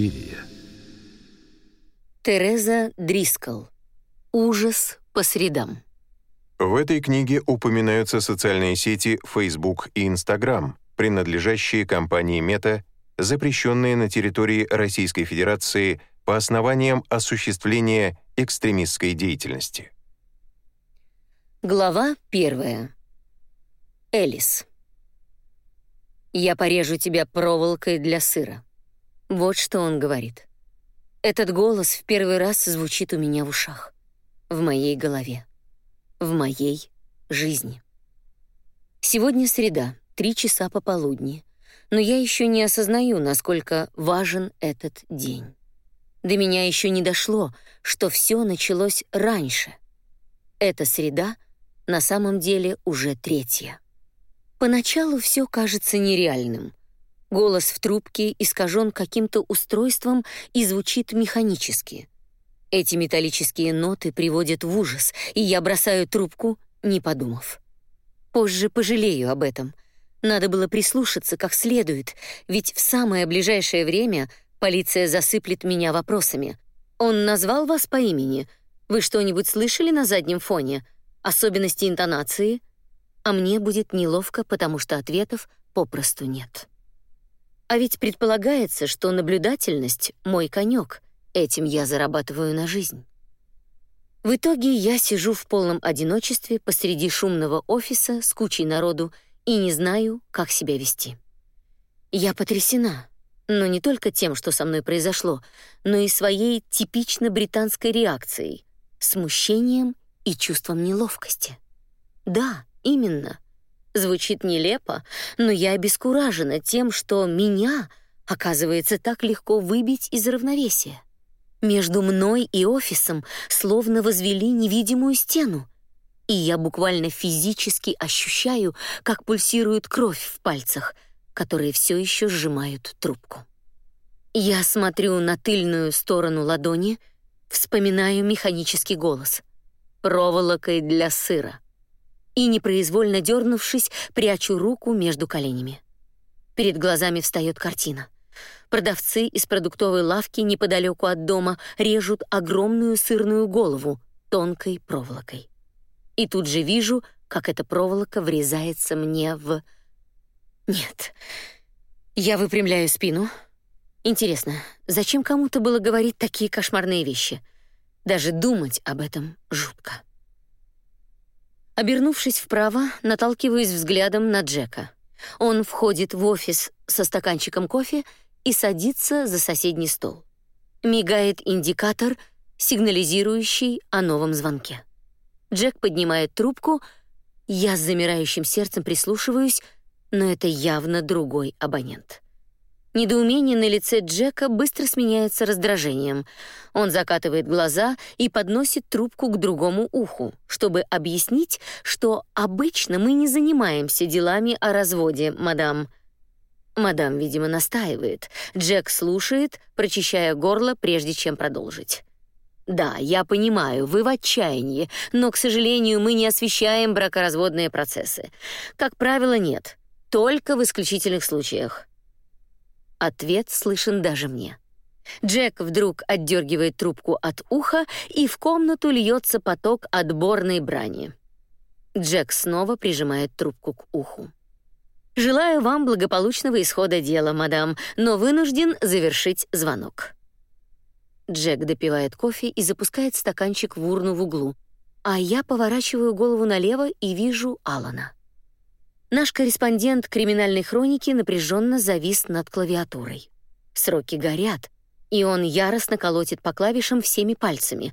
Суспирия. Тереза Дрискл. Ужас по средам. В этой книге упоминаются социальные сети Facebook и Instagram, принадлежащие компании Meta, запрещенные на территории Российской Федерации по основаниям осуществления экстремистской деятельности. Глава первая. Элис. «Я порежу тебя проволокой для сыра». Вот что он говорит. Этот голос в первый раз звучит у меня в ушах, в моей голове, в моей жизни. Сегодня среда, три часа пополудни, но я еще не осознаю, насколько важен этот день. До меня еще не дошло, что все началось раньше. Эта среда на самом деле уже третья. Поначалу все кажется нереальным. Голос в трубке искажен каким-то устройством и звучит механически. Эти металлические ноты приводят в ужас, и я бросаю трубку, не подумав. Позже пожалею об этом. Надо было прислушаться как следует, ведь в самое ближайшее время полиция засыплет меня вопросами. Он назвал вас по имени. Вы что-нибудь слышали на заднем фоне? Особенности интонации? а мне будет неловко, потому что ответов попросту нет. А ведь предполагается, что наблюдательность — мой конек, этим я зарабатываю на жизнь. В итоге я сижу в полном одиночестве посреди шумного офиса с кучей народу и не знаю, как себя вести. Я потрясена, но не только тем, что со мной произошло, но и своей типично британской реакцией, смущением и чувством неловкости. Да, Именно. Звучит нелепо, но я обескуражена тем, что меня, оказывается, так легко выбить из равновесия. Между мной и офисом словно возвели невидимую стену, и я буквально физически ощущаю, как пульсирует кровь в пальцах, которые все еще сжимают трубку. Я смотрю на тыльную сторону ладони, вспоминаю механический голос. Проволокой для сыра и, непроизвольно дернувшись, прячу руку между коленями. Перед глазами встает картина. Продавцы из продуктовой лавки неподалеку от дома режут огромную сырную голову тонкой проволокой. И тут же вижу, как эта проволока врезается мне в... Нет. Я выпрямляю спину. Интересно, зачем кому-то было говорить такие кошмарные вещи? Даже думать об этом жутко. Обернувшись вправо, наталкиваюсь взглядом на Джека. Он входит в офис со стаканчиком кофе и садится за соседний стол. Мигает индикатор, сигнализирующий о новом звонке. Джек поднимает трубку, я с замирающим сердцем прислушиваюсь, но это явно другой абонент. Недоумение на лице Джека быстро сменяется раздражением. Он закатывает глаза и подносит трубку к другому уху, чтобы объяснить, что обычно мы не занимаемся делами о разводе, мадам. Мадам, видимо, настаивает. Джек слушает, прочищая горло, прежде чем продолжить. Да, я понимаю, вы в отчаянии, но, к сожалению, мы не освещаем бракоразводные процессы. Как правило, нет. Только в исключительных случаях. Ответ слышен даже мне. Джек вдруг отдергивает трубку от уха, и в комнату льется поток отборной брани. Джек снова прижимает трубку к уху. «Желаю вам благополучного исхода дела, мадам, но вынужден завершить звонок». Джек допивает кофе и запускает стаканчик в урну в углу, а я поворачиваю голову налево и вижу Алана. Наш корреспондент криминальной хроники напряженно завис над клавиатурой. Сроки горят, и он яростно колотит по клавишам всеми пальцами.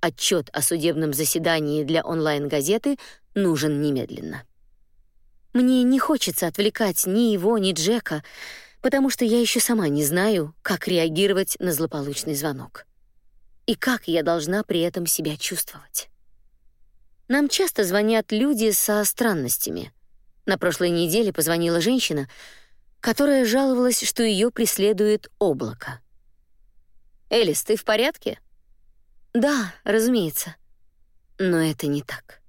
Отчет о судебном заседании для онлайн-газеты нужен немедленно. Мне не хочется отвлекать ни его, ни Джека, потому что я еще сама не знаю, как реагировать на злополучный звонок. И как я должна при этом себя чувствовать. Нам часто звонят люди со странностями — на прошлой неделе позвонила женщина, которая жаловалась, что ее преследует облако. «Элис, ты в порядке?» «Да, разумеется». Но это не так.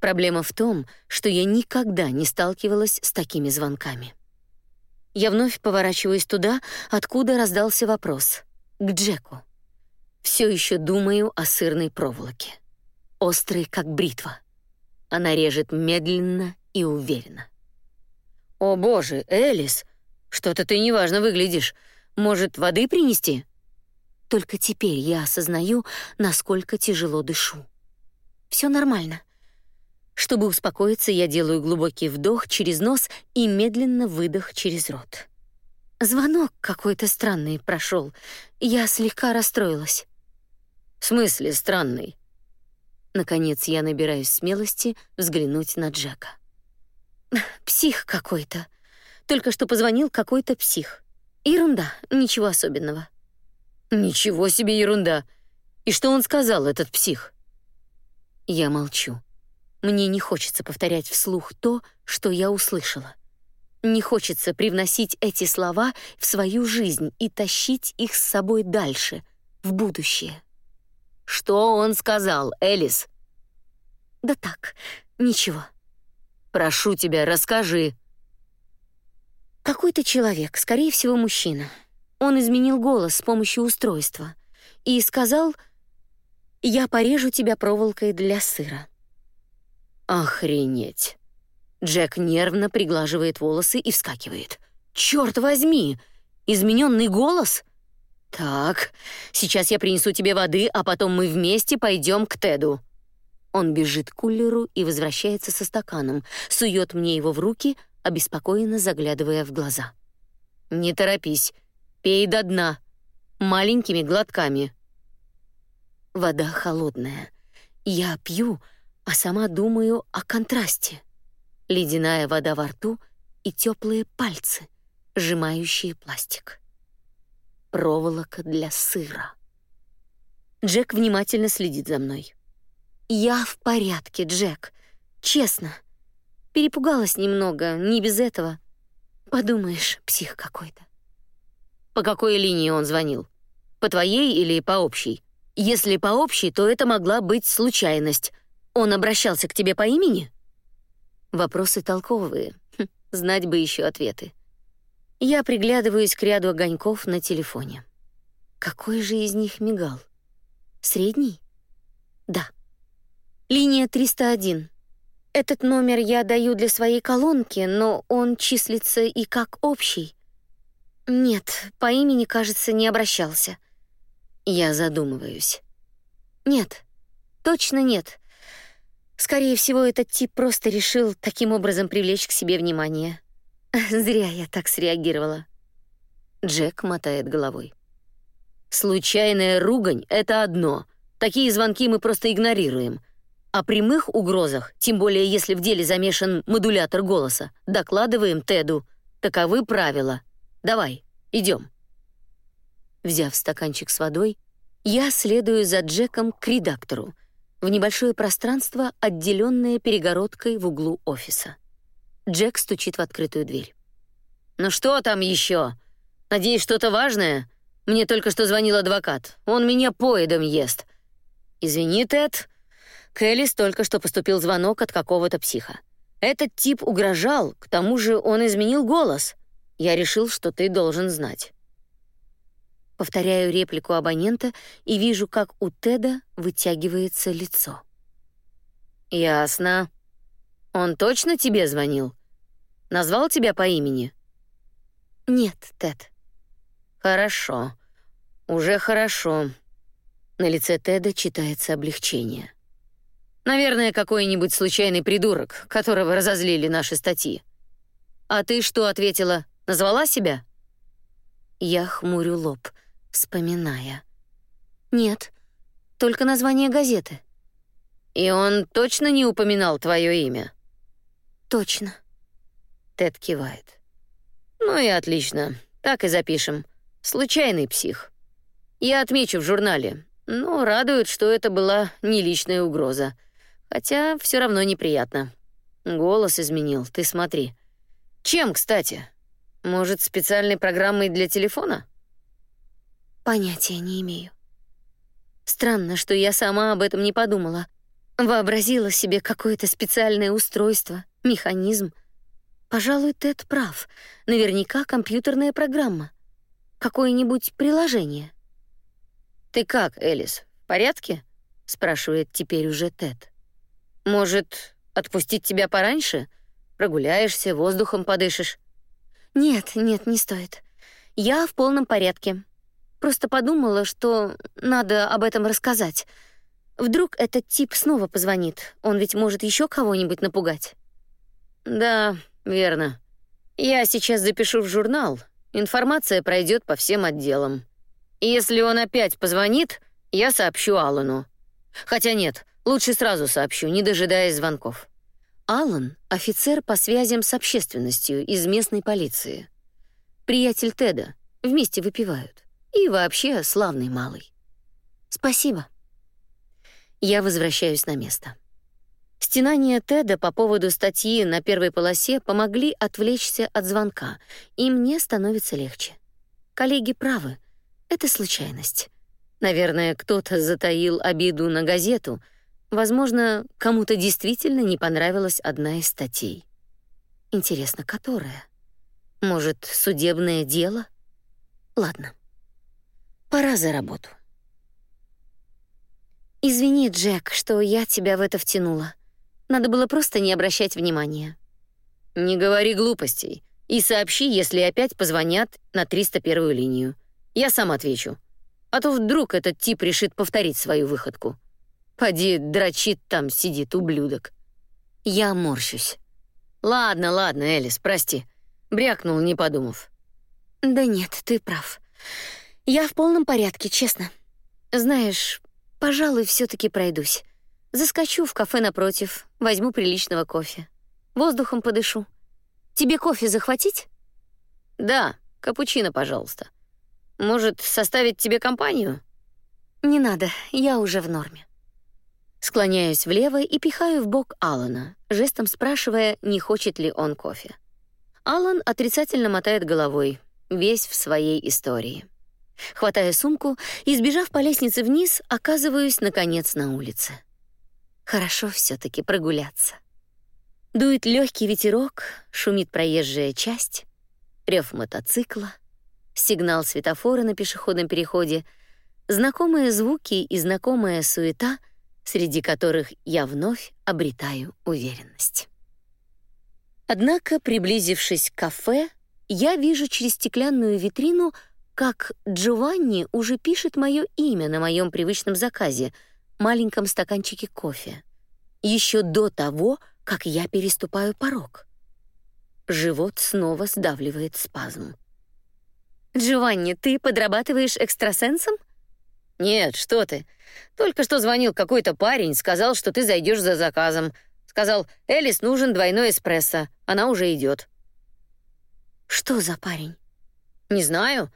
Проблема в том, что я никогда не сталкивалась с такими звонками. Я вновь поворачиваюсь туда, откуда раздался вопрос. К Джеку. Все еще думаю о сырной проволоке. Острой, как бритва. Она режет медленно и уверенно. «О боже, Элис, что-то ты неважно выглядишь. Может, воды принести?» Только теперь я осознаю, насколько тяжело дышу. Все нормально. Чтобы успокоиться, я делаю глубокий вдох через нос и медленно выдох через рот. Звонок какой-то странный прошел. Я слегка расстроилась. В смысле странный? Наконец я набираюсь смелости взглянуть на Джека. Псих какой-то. Только что позвонил какой-то псих. Ерунда, ничего особенного. Ничего себе ерунда. И что он сказал, этот псих? Я молчу. Мне не хочется повторять вслух то, что я услышала. Не хочется привносить эти слова в свою жизнь и тащить их с собой дальше, в будущее. Что он сказал, Элис? Да так, ничего. Прошу тебя, расскажи. Какой-то человек, скорее всего, мужчина. Он изменил голос с помощью устройства и сказал: "Я порежу тебя проволокой для сыра". Охренеть. Джек нервно приглаживает волосы и вскакивает. Черт возьми, измененный голос? Так, сейчас я принесу тебе воды, а потом мы вместе пойдем к Теду. Он бежит к кулеру и возвращается со стаканом, сует мне его в руки, обеспокоенно заглядывая в глаза. Не торопись, пей до дна, маленькими глотками. Вода холодная. Я пью, а сама думаю о контрасте. Ледяная вода во рту и теплые пальцы, сжимающие пластик. Проволока для сыра. Джек внимательно следит за мной. Я в порядке, Джек. Честно. Перепугалась немного, не без этого. Подумаешь, псих какой-то. По какой линии он звонил? По твоей или по общей? Если по общей, то это могла быть случайность. Он обращался к тебе по имени? Вопросы толковые. Хм, знать бы еще ответы. Я приглядываюсь к ряду огоньков на телефоне. Какой же из них мигал? Средний? Да. Линия 301. Этот номер я даю для своей колонки, но он числится и как общий. Нет, по имени, кажется, не обращался. Я задумываюсь. Нет. Точно нет. Скорее всего, этот тип просто решил таким образом привлечь к себе внимание. Зря я так среагировала. Джек мотает головой. Случайная ругань это одно. Такие звонки мы просто игнорируем. О прямых угрозах, тем более если в деле замешан модулятор голоса, докладываем Теду. Таковы правила. Давай, идем. Взяв стаканчик с водой, я следую за Джеком к редактору в небольшое пространство, отделенное перегородкой в углу офиса. Джек стучит в открытую дверь. «Ну что там еще? Надеюсь, что-то важное? Мне только что звонил адвокат. Он меня поедом ест». «Извини, Тед». Келлис только что поступил звонок от какого-то психа. Этот тип угрожал, к тому же он изменил голос. Я решил, что ты должен знать. Повторяю реплику абонента и вижу, как у Теда вытягивается лицо. Ясно. Он точно тебе звонил? Назвал тебя по имени? Нет, Тед. Хорошо. Уже хорошо. На лице Теда читается облегчение. Наверное, какой-нибудь случайный придурок, которого разозлили наши статьи. А ты что ответила? Назвала себя? Я хмурю лоб вспоминая. Нет, только название газеты. И он точно не упоминал твое имя? Точно. Тед кивает. Ну и отлично. Так и запишем. Случайный псих. Я отмечу в журнале. Но радует, что это была не личная угроза. Хотя все равно неприятно. Голос изменил, ты смотри. Чем, кстати? Может, специальной программой для телефона? Понятия не имею. Странно, что я сама об этом не подумала. Вообразила себе какое-то специальное устройство, механизм. Пожалуй, Тед прав. Наверняка компьютерная программа. Какое-нибудь приложение. «Ты как, Элис, в порядке?» — спрашивает теперь уже Тед. «Может, отпустить тебя пораньше? Прогуляешься, воздухом подышишь?» «Нет, нет, не стоит. Я в полном порядке. Просто подумала, что надо об этом рассказать. Вдруг этот тип снова позвонит. Он ведь может еще кого-нибудь напугать». «Да, верно. Я сейчас запишу в журнал. Информация пройдет по всем отделам. Если он опять позвонит, я сообщу Аллану. Хотя нет, лучше сразу сообщу, не дожидаясь звонков. Аллан — офицер по связям с общественностью из местной полиции. Приятель Теда, вместе выпивают. И вообще славный малый. Спасибо. Я возвращаюсь на место. Стенания Теда по поводу статьи на первой полосе помогли отвлечься от звонка, и мне становится легче. Коллеги правы, это случайность. Наверное, кто-то затаил обиду на газету. Возможно, кому-то действительно не понравилась одна из статей. Интересно, которая? Может, судебное дело? Ладно. Пора за работу. Извини, Джек, что я тебя в это втянула. Надо было просто не обращать внимания. Не говори глупостей и сообщи, если опять позвонят на 301-ю линию. Я сам отвечу. А то вдруг этот тип решит повторить свою выходку. Поди, дрочит там, сидит ублюдок. Я морщусь. Ладно, ладно, Элис, прости. Брякнул, не подумав. Да нет, ты прав. Я в полном порядке, честно. Знаешь, пожалуй, все таки пройдусь. Заскочу в кафе напротив, возьму приличного кофе. Воздухом подышу. Тебе кофе захватить? Да, капучино, пожалуйста. Может, составить тебе компанию? Не надо, я уже в норме. Склоняюсь влево и пихаю в бок Алана, жестом спрашивая, не хочет ли он кофе. Алан отрицательно мотает головой, весь в своей истории. Хватая сумку и сбежав по лестнице вниз, оказываюсь наконец на улице. Хорошо все таки прогуляться. Дует легкий ветерок, шумит проезжая часть, рев мотоцикла — сигнал светофора на пешеходном переходе, знакомые звуки и знакомая суета, среди которых я вновь обретаю уверенность. Однако, приблизившись к кафе, я вижу через стеклянную витрину, как Джованни уже пишет мое имя на моем привычном заказе, маленьком стаканчике кофе, еще до того, как я переступаю порог. Живот снова сдавливает спазм. Джованни, ты подрабатываешь экстрасенсом? Нет, что ты? Только что звонил какой-то парень, сказал, что ты зайдешь за заказом. Сказал: "Элис нужен двойной эспрессо". Она уже идет. Что за парень? Не знаю.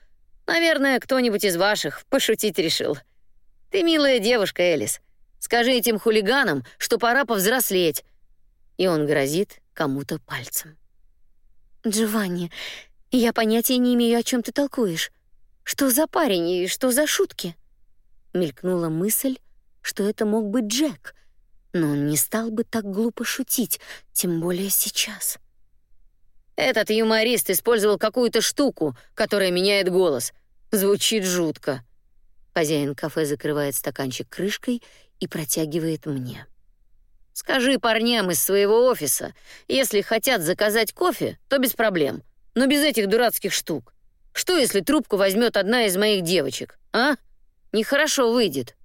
Наверное, кто-нибудь из ваших пошутить решил. Ты милая девушка, Элис. Скажи этим хулиганам, что пора повзрослеть. И он грозит кому-то пальцем. Джованни, я понятия не имею, о чем ты толкуешь. Что за парень и что за шутки? Мелькнула мысль, что это мог быть Джек, но он не стал бы так глупо шутить, тем более сейчас. Этот юморист использовал какую-то штуку, которая меняет голос. Звучит жутко. Хозяин кафе закрывает стаканчик крышкой и протягивает мне. Скажи парням из своего офиса, если хотят заказать кофе, то без проблем но без этих дурацких штук. Что, если трубку возьмет одна из моих девочек, а? Нехорошо выйдет.